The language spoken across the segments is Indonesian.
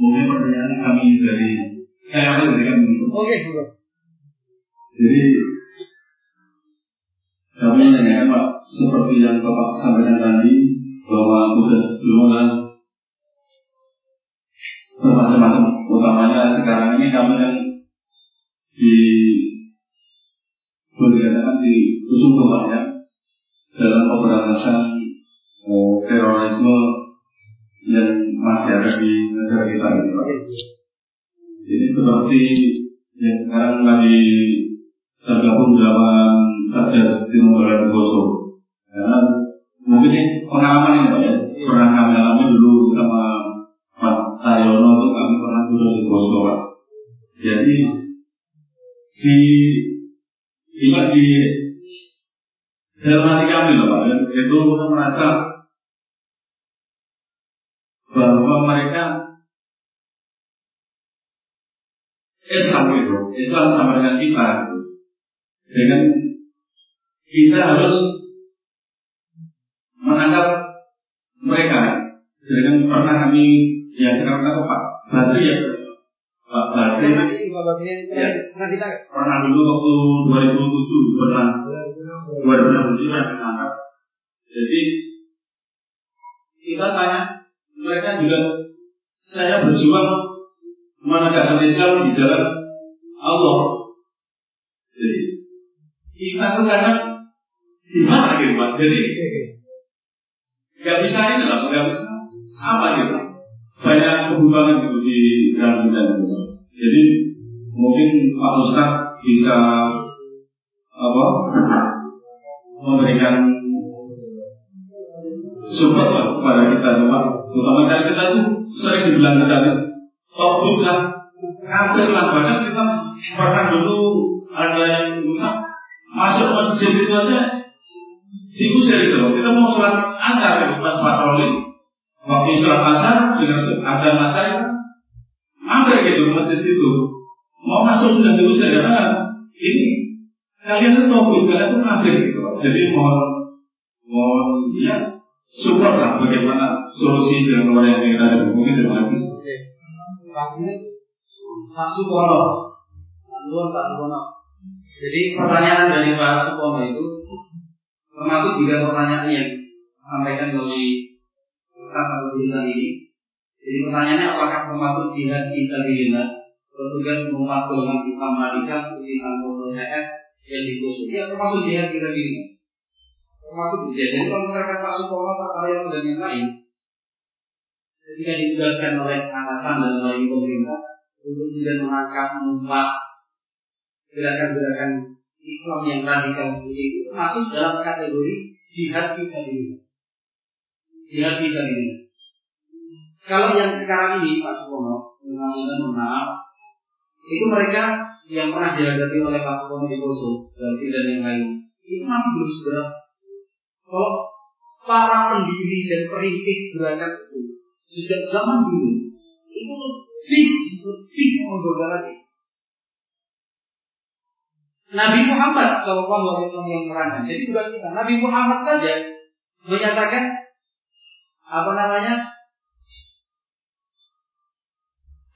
mungkin pertanyaan kami dari saya dari kami. Oke, Jadi kami menanyakan Pak, seperti yang Bapak sampaikan tadi bahwa tugas adalah bermacam-macam. Utamanya sekarang ini kami yang di berkaitan di ujung rumahnya dalam pemberantasan eh, terorisme yang masih ada di negara kita ini Pak. Jadi seperti yang sekarang lagi tergabung dalam Satgas Timur Poso. Karena mungkin ini pengalaman ini Pak ya, pernah kami alami dulu sama Pak Tayono itu kami pernah duduk di Poso Pak. Jadi di ini di dalam hati kami loh Pak, itu merasa itu, Islam sama dengan kita, dengan kita harus menangkap mereka. Dengan pernah kami ya sekarang aku Pak Basri ya. Pak Basri. Ya, pernah dulu waktu 2007 pernah. 2007 yang menangkap jadi kita tanya mereka juga saya berjuang menegakkan Islam di jalan Allah. Jadi kita kadang gimana gitu Pak? Jadi nggak bisa ini lah nggak bisa. Apa gitu banyak kehubungan gitu di dalam kita jadi mungkin Pak Ustaz bisa apa memberikan support lah kepada kita Pak terutama dari kita itu sering dibilang kita itu top lah kafir lah. Bahkan kita pernah dulu ada yang masuk masjid itu aja diusir itu kita mau sholat asar pas patroli waktu sholat asar dengan azan itu. Hampir gitu masjid itu? Mau masuk sudah diusir karena ini kalian itu fokus kalian itu kafir gitu. Jadi mohon mohon ya support lah bagaimana solusi dengan luar yang kita ada mungkin terima kasih. Pak Sukono, Pak Sukono. Jadi pertanyaan dari Pak Sukono itu termasuk juga pertanyaan yang sampaikan melalui kertas atau tulisan ini. Jadi pertanyaannya apakah termasuk jihad di sabilillah bertugas mengupas golongan Islam radikal seperti Santoso CS yang dikusur? Ya termasuk jihad di sabilillah. Termasuk jihad. Jadi kalau misalkan Pak Sukono, Pak Karyono dan yang lain ketika ditugaskan oleh atasan dan oleh pemerintah untuk tidak mengangkat mengupas gerakan-gerakan Islam yang radikal seperti itu masuk dalam kategori jihad fisabilillah. Jihad fisabilillah. Kalau yang sekarang ini Pak Sukono, mudah-mudahan maaf, itu mereka yang pernah dihadapi oleh Pak Sukono di Poso, dan yang lain, itu masih belum seberapa. Kalau para pendiri dan perintis gerakan itu sejak zaman dulu itu lebih lebih menggoda lagi. Nabi Muhammad Shallallahu Alaihi Wasallam yang menerangkan. Jadi bukan kita. Nabi Muhammad saja menyatakan apa namanya?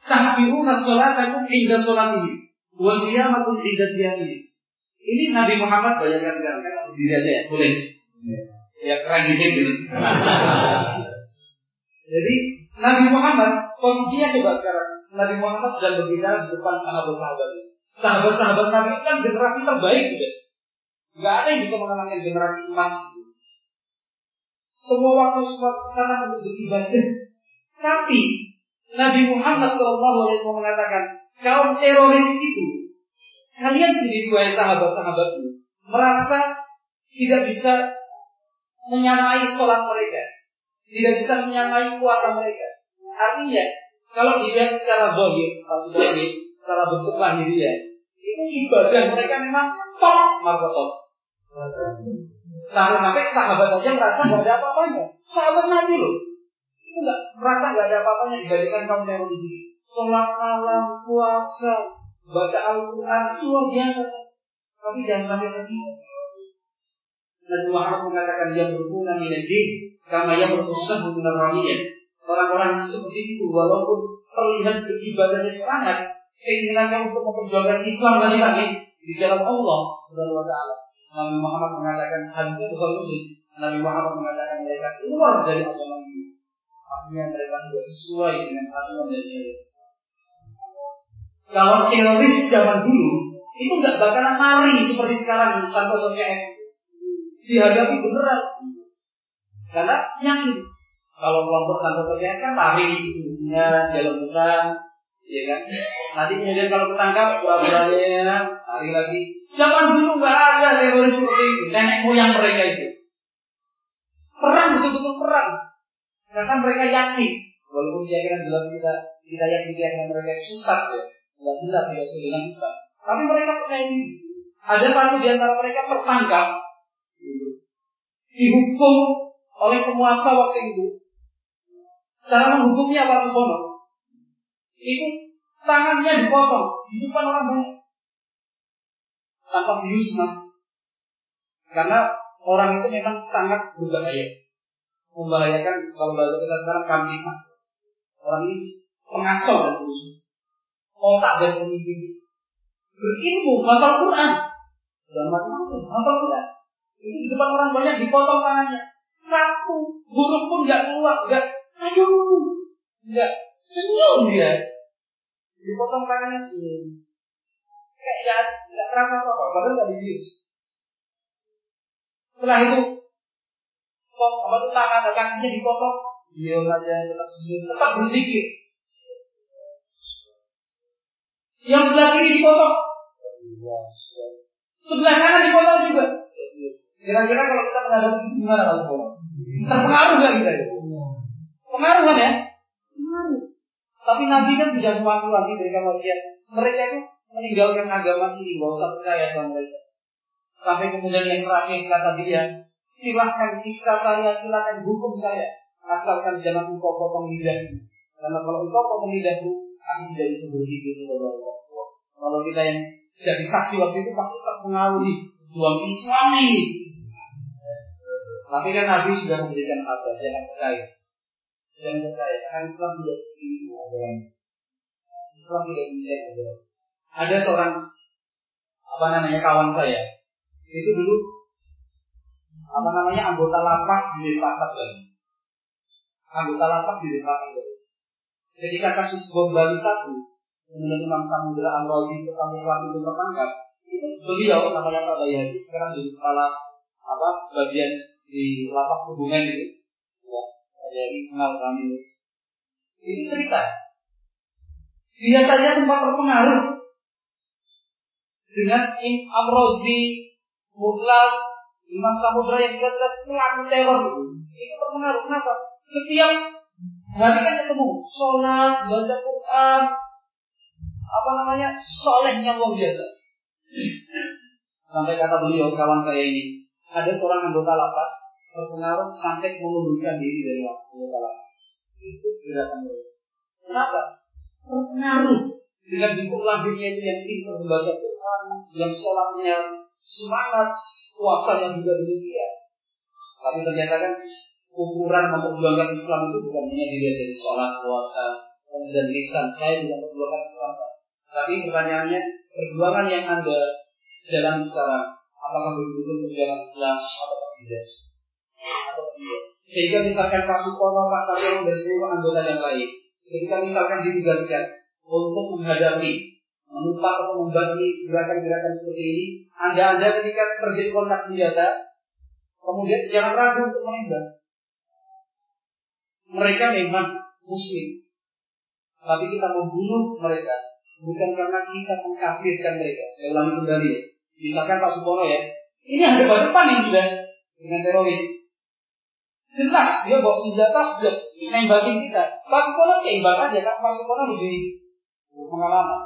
Tahbiruna sholatakum inda ini wasiyamakum inda siyam ini ini Nabi Muhammad bayangkan kan kan diri aja ya boleh. Ya keren dikit gitu. Jadi Nabi Muhammad posisinya coba sekarang. Nabi Muhammad sedang berbicara di depan sahabat-sahabat sahabat-sahabat Nabi itu kan generasi terbaik juga nggak ada yang bisa mengalahkan generasi emas semua waktu semua sekarang untuk beribadah tapi Nabi Muhammad SAW mengatakan kaum teroris itu kalian sendiri wahai sahabat-sahabatmu merasa tidak bisa menyamai sholat mereka, tidak bisa menyamai puasa mereka. Artinya, kalau dilihat secara maksudnya secara bentuk lahiriah, ibadah mereka memang top markotop. Sampai-sampai sahabat saja merasa nggak ada apa-apanya. Sahabat Nabi loh, itu nggak merasa nggak ada apa-apanya dibandingkan kaum teroris ini. Sholat malam, puasa, baca Al-Quran itu luar biasa. Tapi jangan sampai tertipu. Nabi Muhammad mengatakan dia dengan din, karena yang berusah hubungan ramiyah. orang-orang seperti itu walaupun terlihat beribadahnya semangat, keinginannya untuk memperjuangkan Islam tadi tadi di jalan Allah Subhanahu wa taala. Nabi Muhammad mengatakan hadisnya bukan muslim. Nabi Muhammad mengatakan mereka keluar dari agama ini. Artinya mereka tidak sesuai dengan aturan dari Islam. Kalau teroris zaman dulu itu nggak bakalan lari seperti sekarang tanpa sosial dihadapi beneran karena yakin kalau kelompok Santoso PS kan lari jalan bukan ya kan? Nanti kemudian kalau ketangkap pura-puranya lari lagi. Zaman dulu nggak ada teroris seperti itu. Nenek moyang mereka itu. Perang betul-betul perang. Karena mereka yakin. Walaupun keyakinan jelas kita kita yakin keyakinan mereka susah ya. Nggak benar tidak dengan Islam tapi mereka percaya ini ada satu di antara mereka tertangkap. Dihukum oleh penguasa waktu itu. Cara menghukumnya apa Subono? Itu tangannya dipotong di depan orang banyak. Tanpa bius mas. Karena orang itu memang sangat berbahaya. Membahayakan kalau bahasa kita sekarang kambing mas. Orang ini pengacau dan musuh. Otak dan pemimpin. Berilmu, hafal Quran. Dan macam-macam, hafal Quran. Itu di depan orang banyak dipotong tangannya. Satu huruf pun nggak keluar, nggak Aduh, enggak senyum dia. Dipotong tangannya senyum. Kayak ya, enggak terasa apa-apa, padahal enggak dibius. Setelah itu, kok apa tuh tangan dan kakinya dipotong, dia aja tetap senyum, tetap berpikir. Yang sebelah kiri dipotong, sebelah kanan dipotong juga. Kira-kira kalau kita menghadapi gimana Mas Terpengaruh nggak kita itu? Pengaruh kan ya? Tapi Nabi kan sudah mewanti-wanti berikan wasiat. Mereka itu meninggalkan agama ini, gak usah percaya sama mereka. Sampai kemudian yang terakhir kata dia, silahkan siksa saya, silahkan hukum saya, asalkan jangan engkau potong lidahku. Karena kalau engkau potong lidahku, aku tidak bisa berpikir kepada Allah. Kalau kita yang jadi saksi waktu itu pasti terpengaruh nih, tuan Islam nih. Tapi kan Nabi sudah memberikan apa, jangan percaya dan percaya karena Islam tidak seperti ajarannya. Islam tidak demikian. Ada seorang apa namanya kawan saya itu dulu apa namanya anggota lapas di Denpasar lagi. Anggota lapas di Denpasar lagi. Ketika kasus bom Bali satu kemudian Imam Samudra Al Razi serta kelas itu tertangkap, beliau namanya Pak Bayadi sekarang jadi kepala apa bagian di lapas hubungan itu dari kenal kami ini cerita dia saja sempat terpengaruh dengan Im Amrozi, Muklas, Imam Samudra yang jelas-jelas pelaku teror itu. Itu terpengaruh. Kenapa? Setiap hari kan ketemu sholat, baca Quran, apa namanya, solehnya luar biasa. Sampai kata beliau kawan saya ini, ada seorang anggota lapas berpengaruh sampai mengundurkan diri dari anggota lapas. Itu gerakan. Kenapa? Terpengaruh dengan bentuk lahirnya itu yang pintar membaca Quran, yang sholatnya semangat, puasanya juga demikian. Tapi ternyata kan ukuran memperjuangkan Islam itu bukan hanya dilihat dari sholat, puasa, dan lisan. Saya juga memperjuangkan Islam. Tapi pertanyaannya, perjuangan yang Anda jalan sekarang, apakah betul-betul perjuangan Islam atau tidak? Sehingga misalkan Pak Sukono, Pak Taryono dan seluruh anggota yang lain, ketika misalkan ditugaskan untuk menghadapi, menumpas atau membasmi gerakan-gerakan seperti ini, Anda-Anda ketika terjadi kontak senjata, kemudian jangan ragu untuk menembak. Mereka memang muslim, tapi kita membunuh mereka bukan karena kita mengkafirkan mereka. Saya ulangi kembali ya. Misalkan Pak Sukono ya, ini ada depan yang sudah dengan teroris. Jelas dia bawa senjata sudah nembakin kita. Pas sekolah tembak aja kan pas sekolah lebih pengalaman.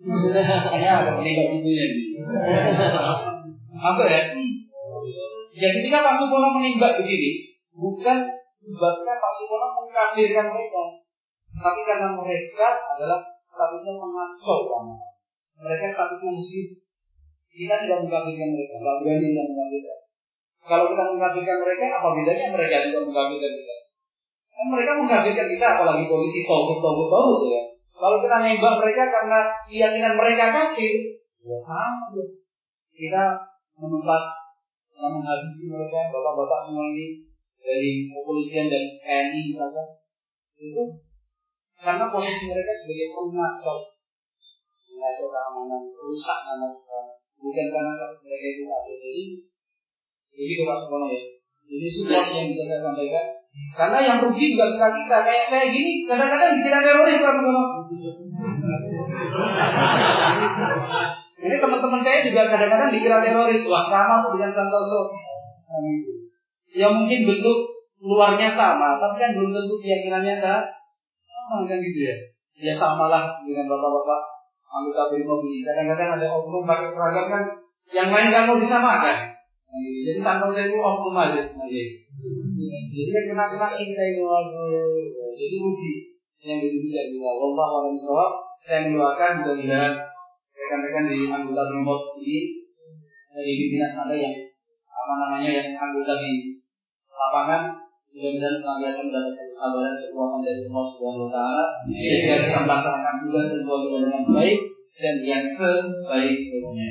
Hanya ada penembak itunya Masuk ya? Ya ketika Pak Supono menembak begini, bukan sebabnya Pak Supono mengkafirkan mereka, tapi karena mereka adalah statusnya mengacau Mereka statusnya muslim. Kita tidak mengkafirkan mereka, tidak berani tidak mengkafirkan. Kalau kita mengkafirkan mereka, apa bedanya mereka juga mengkafirkan kita? Kan mereka mengkagetkan kita apalagi polisi togut togut togut ya. Kalau kita nembak mereka karena keyakinan mereka kafir, ya sama ya. Kita menumpas menghabisi mereka, bapak-bapak semua ini dari kepolisian dan TNI misalkan itu karena posisi mereka sebagai pengacau mengacau keamanan rusak nama bukan karena mereka itu ada jadi jadi Pak Sukono ya ini situasi yang bisa saya sampaikan karena yang rugi juga kita kita kayak saya gini kadang-kadang dikira teroris Pak Sukono ini teman-teman saya juga kadang-kadang dikira teroris wah sama tuh dengan Santoso Ya mungkin bentuk luarnya sama, tapi kan belum tentu keyakinannya sama kan gitu ya. Ya samalah dengan bapak-bapak anggota brimob. Kadang-kadang ada oknum pakai seragam kan, yang lain nggak mau disamakan. Jadi santai saya itu oknum aja. Nah, gitu. Jadi yang kena-kena kita ini jadi rugi yang dirugikan kita. Wallah walau soal, saya mendoakan mudah-mudahan rekan-rekan di anggota brimob ini dari pimpinan anda yang apa namanya yang anggota di lapangan mudah-mudahan senantiasa mendapatkan kesabaran dan kekuatan dari Allah Subhanahu wa taala sehingga bisa melaksanakan tugas dan kewajiban dengan baik dan yang sebaik-baiknya.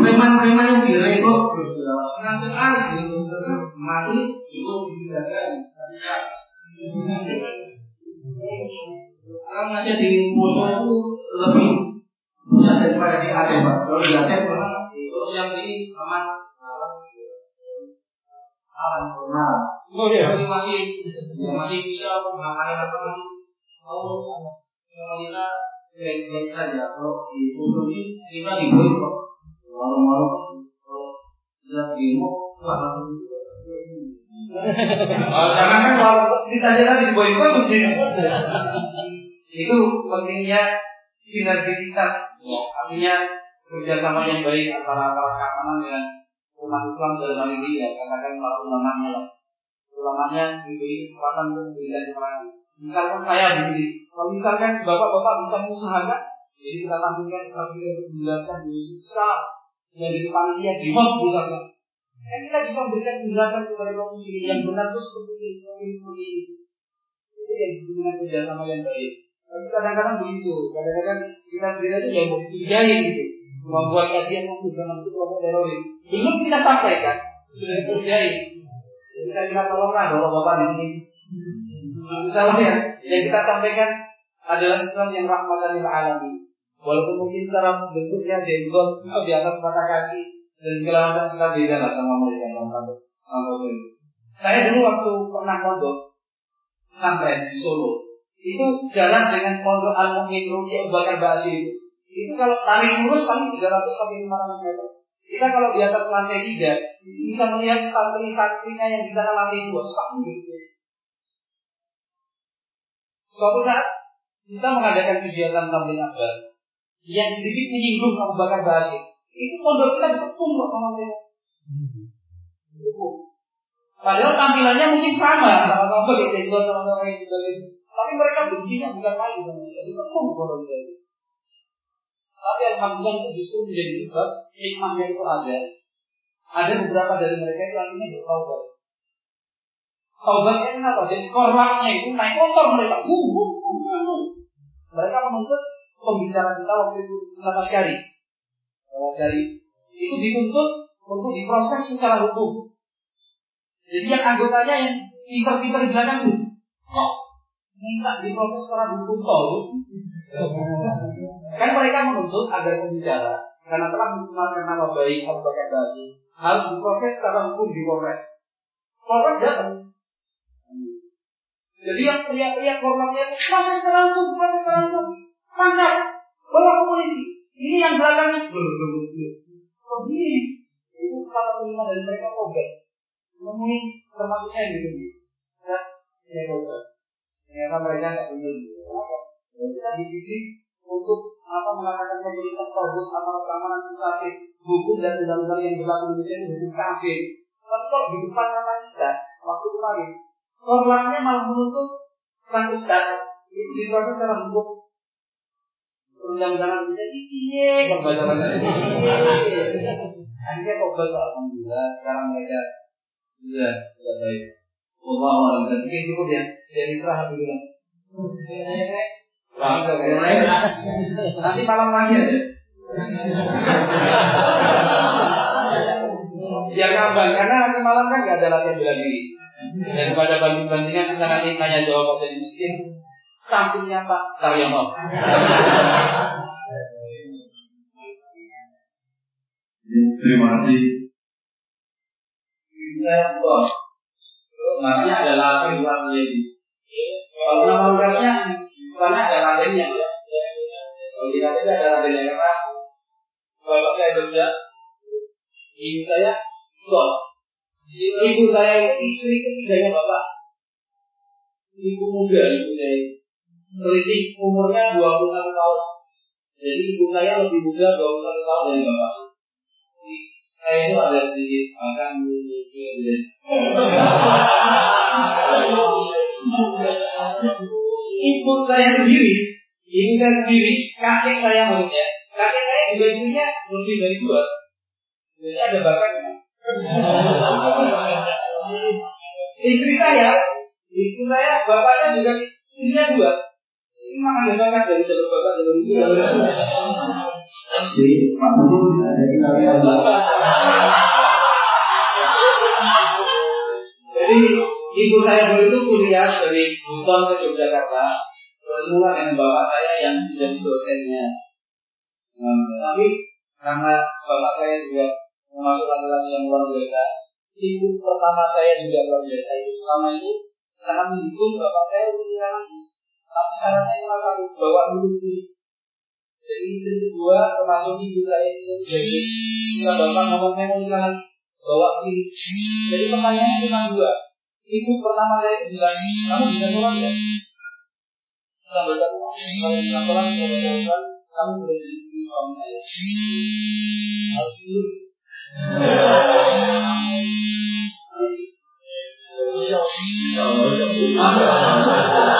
preman-preman yang direkrut nanti sekali mati itu di bidadari. Sekarang aja di itu lebih banyak daripada di. Kalau di memang yang di aman Nah, oh iya, masih masih bisa? Kalau di Kudus ini kita diberi kok. Malu-malu kalau lihat demo, wah langsung jangan kan kalau kita aja tadi di boykot Itu pentingnya sinergisitas, artinya kerjasama yang baik antara aparat keamanan dengan umat Islam dalam hal ini ya katakan para ulamanya lah ulamanya diberi kesempatan untuk memberikan keterangan misalkan saya begini kalau misalkan bapak-bapak bisa mengusahakan jadi kita tampilkan satu untuk menjelaskan di bisa yang jadi panitia di mod misalnya kan kita bisa memberikan penjelasan kepada kaum muslimin yang benar itu seperti ini seperti ini seperti ini. Itu yang disebut dengan kerjasama yang baik. Tapi kadang-kadang begitu. Kadang-kadang kita sendiri aja yang mau dicurigai gitu. Membuat kajian untuk itu kelompok teroris. Belum kita sampaikan sudah terjadi jadi saya minta tolonglah bapak-bapak di sini. Insya ya yang kita sampaikan adalah Islam yang rahmatan lil alamin walaupun mungkin secara bentuknya jenggot di atas mata kaki dan kelewatan kita beda lah sama mereka yang satu sama itu saya dulu waktu pernah pondok sampai di Solo itu jalan dengan pondok al mumin Ruki Abu Bakar itu itu kalau tarik lurus paling 300 sampai 500 meter. Kita kalau di atas lantai tiga bisa melihat santri-santrinya yang di sana lantai dua sama gitu. Suatu saat kita mengadakan kegiatan tabligh akbar yang sedikit menyinggung Abu Bakar Basir. Itu pondok kita dikepung kok sama mereka. Padahal tampilannya mungkin sama sama sama kayak sama-sama yang Tapi mereka bencinya bukan lagi sama kita. Dikepung pondok kita. Tapi alhamdulillah itu justru menjadi sebab hikmahnya itu ada. Ada beberapa dari mereka yang akhirnya bertaubat. Taubatnya kenapa? Jadi korlapnya itu naik motor mereka. Bum, bum, bum, bum. Mereka menuntut pembicara kita waktu itu Ustaz Askari. Dari itu dituntut untuk diproses secara hukum. Jadi yang anggotanya yang pinter-pinter di belakang itu, kok minta diproses secara hukum tol? Kan mereka menuntut agar pembicara karena telah mencemarkan nama baik Abu Bakar harus diproses secara hukum di Polres. Polres datang. Jadi yang teriak-teriak korbannya itu proses secara hukum, proses secara hukum. Tangkap, bawa ke polisi. Ini yang belakangnya belum belum belum. Oh ini itu kata kelima dari mereka obat. Memenuhi termasuknya gitu. Dan stakeholder. Ternyata mereka nggak punya Kita dididik untuk apa mengatakan pemerintah tersebut aparat keamanan kafir, hukum dan undang-undang yang berlaku di Indonesia itu hukum kafir. Tapi kalau di depan mata kita, waktu kemarin, korbannya malah menuntut sang ustaz itu diproses secara hukum undang-undangan jadi iya kok baca baca akhirnya kok baca alhamdulillah sekarang mereka sudah sudah baik. Allah alam dan mungkin cukup ya. Dari istirahat dulu lah Nanti malam lagi aja. Biar ngambang karena nanti malam kan gak ada latihan bela diri. Daripada banding-bandingan kita nanti nanya jawab apa miskin. Sampingnya Pak Karyono. Terima kasih. Saya buat. Makanya ada latih luas. Kalau nama lengkapnya, banyak ada latihnya. Kalau di latih ada latihnya karena kalau saya kerja, ibu saya bos. Ibu saya itu istri ketiganya bapak. Ibu muda, ibu saya. Selisih umurnya 21 tahun. Jadi ibu saya lebih muda 21 tahun dari bapak. Saya itu ada sedikit makan Ibu saya sendiri, ibu saya sendiri, kakek saya maksudnya, kakek saya juga ibunya lebih dari dua. Jadi ada bakatnya. Istri saya, istri saya, bapaknya juga istrinya dua. Jadi Pak Nurul ada Jadi ibu saya dulu itu kuliah dari Buton ke Yogyakarta. Bertemu dengan bapak saya yang menjadi dosennya. Nah, tapi karena bapak saya juga termasuk laki-laki yang luar biasa, ibu pertama saya juga luar biasa. Ibu pertama itu sangat mendukung bapak saya untuk. Tapi syaratnya cuma satu, bawa dulu. Jadi istri kedua termasuk ibu saya itu jadi kita bapak ngomong saya mau lagi, bawa ke sini. Jadi pertanyaannya cuma dua. Ibu pertama saya itu bilang, kamu bisa sholat ya? Sampai kamu kalau bisa sholat, kalau sholat, kamu boleh jadi istri suami saya. Harus dulu.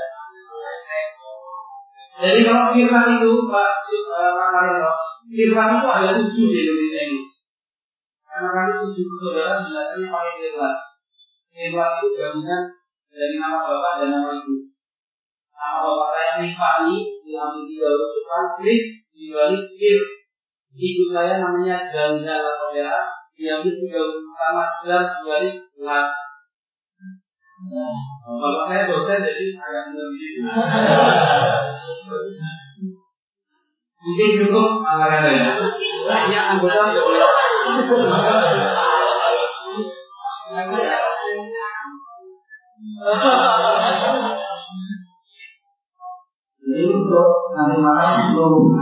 Jadi kalau firman itu Pak Pak Karyono, firman itu ada tujuh di Indonesia ini. Karena kali tujuh persaudaraan biasanya pakai firman. Firman itu gabungan dari nama bapak dan nama ibu. Nama bapak saya Nifani diambil di dalam depan, klik di balik fir. Ibu saya namanya Jalina Lasodera, diambil di dalam pertama dan di balik las. Nah, bapak saya dosen jadi agak lebih Mungkin cukup anggaran ya. Banyak anggota boleh. Jadi untuk nanti malam anggota